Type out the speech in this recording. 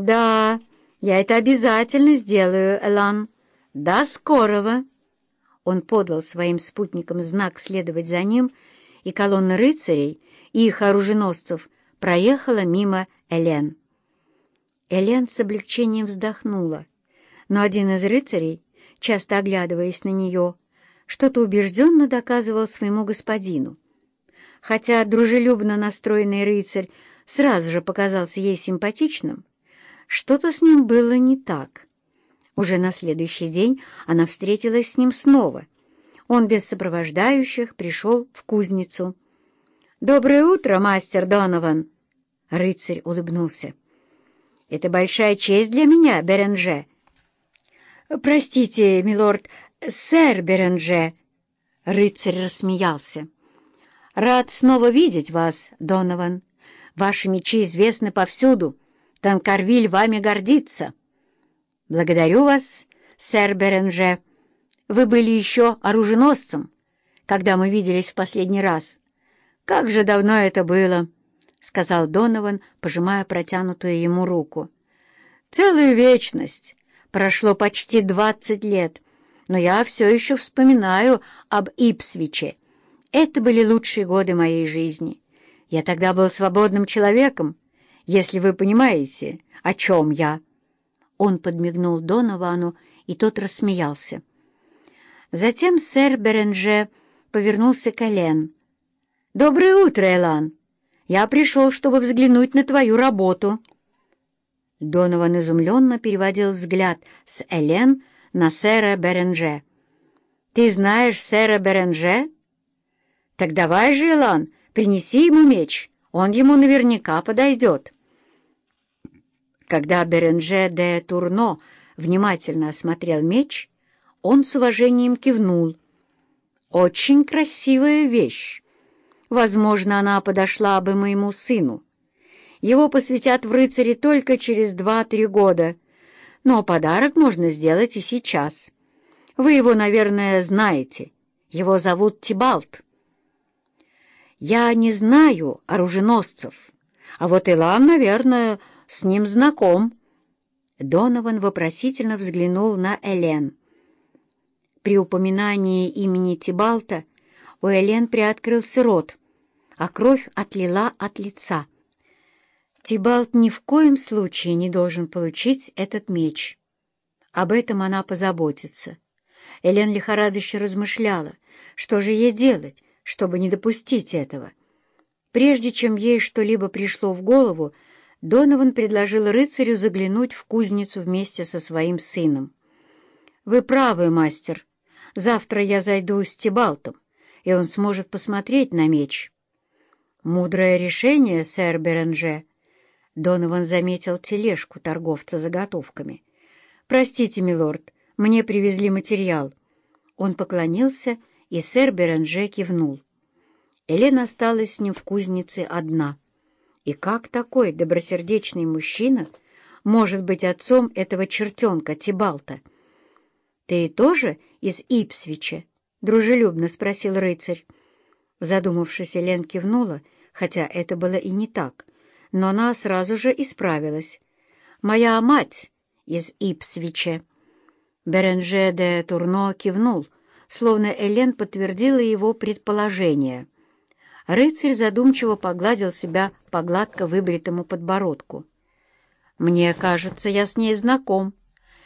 «Да, я это обязательно сделаю, Элан. До скорого!» Он подал своим спутникам знак следовать за ним, и колонна рыцарей и их оруженосцев проехала мимо Элен. Элен с облегчением вздохнула, но один из рыцарей, часто оглядываясь на нее, что-то убежденно доказывал своему господину. Хотя дружелюбно настроенный рыцарь сразу же показался ей симпатичным, что-то с ним было не так. Уже на следующий день она встретилась с ним снова. Он без сопровождающих пришел в кузницу. «Доброе утро, мастер Донован!» Рыцарь улыбнулся. «Это большая честь для меня, Беренже». «Простите, милорд, сэр Беренже». Рыцарь рассмеялся. «Рад снова видеть вас, Донован. Ваши мечи известны повсюду. Танкарвиль вами гордится». «Благодарю вас, сэр Беренже. Вы были еще оруженосцем, когда мы виделись в последний раз. Как же давно это было!» — сказал Донован, пожимая протянутую ему руку. «Целую вечность. Прошло почти двадцать лет, но я все еще вспоминаю об Ипсвиче. Это были лучшие годы моей жизни. Я тогда был свободным человеком, если вы понимаете, о чем я». Он подмигнул Доновану, и тот рассмеялся. Затем сэр Беренже повернулся к Элен. «Доброе утро, Элан!» Я пришел, чтобы взглянуть на твою работу». Донован изумленно переводил взгляд с Элен на сэра Беренже. «Ты знаешь сэра Беренже?» «Так давай же, Элан, принеси ему меч, он ему наверняка подойдет». Когда Беренже де Турно внимательно осмотрел меч, он с уважением кивнул. «Очень красивая вещь. Возможно, она подошла бы моему сыну. Его посвятят в рыцари только через два-три года, но подарок можно сделать и сейчас. Вы его, наверное, знаете. Его зовут Тибалт. Я не знаю оруженосцев, а вот Илан, наверное, с ним знаком. Донован вопросительно взглянул на Элен. При упоминании имени Тибалта у Элен приоткрылся рот а кровь отлила от лица. Тибалт ни в коем случае не должен получить этот меч. Об этом она позаботится. Элен лихорадочно размышляла, что же ей делать, чтобы не допустить этого. Прежде чем ей что-либо пришло в голову, Донован предложил рыцарю заглянуть в кузницу вместе со своим сыном. «Вы правы, мастер. Завтра я зайду с Тибалтом, и он сможет посмотреть на меч». «Мудрое решение, сэр Беренже!» Донован заметил тележку торговца заготовками. «Простите, милорд, мне привезли материал». Он поклонился, и сэр Беренже кивнул. Элен осталась с ним в кузнице одна. И как такой добросердечный мужчина может быть отцом этого чертенка Тибалта? «Ты тоже из Ипсвича?» — дружелюбно спросил рыцарь. Задумавшись, Лен кивнула, хотя это было и не так, но она сразу же исправилась. «Моя мать из Ипсвича». Беренже де Турно кивнул, словно Элен подтвердила его предположение. Рыцарь задумчиво погладил себя по гладко выбритому подбородку. «Мне кажется, я с ней знаком»,